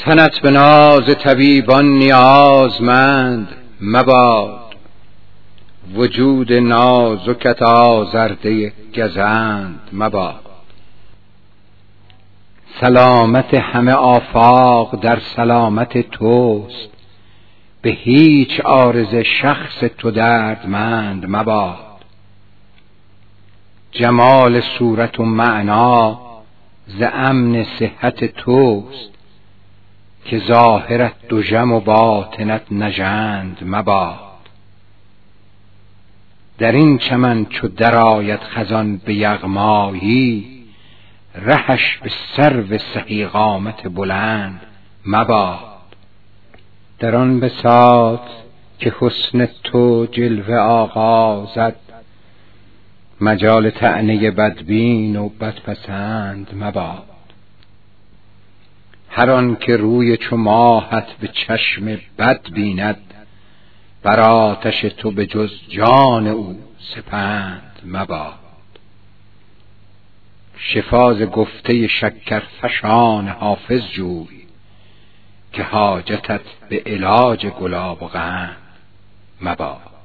تنت به ناز طبیبان نیازمند مباد. وجود نازکت آزرده گزند مباد. سلامت همه آفاق در سلامت توست. به هیچ عارض شخص تو دردمند مباد. جمال صورت و معنا ز امن صحت توست. که ظاهرت دژم و باطنت نژند مباد. در این چمن چو درآید خزان به یغمایی رهش به سرو سهی قامت بلند مباد. در آن بساط که حسن تو جلوه آغازد مجال طعنه بدبین و بدپسند مباد. هر آن که روی چو ماهت به چشم بد بیند بر آتش تو به جز جان او سپند مباد. شفا ز گفته شکرفشان حافظ جوی که حاجتت به علاج گلاب و قند مباد.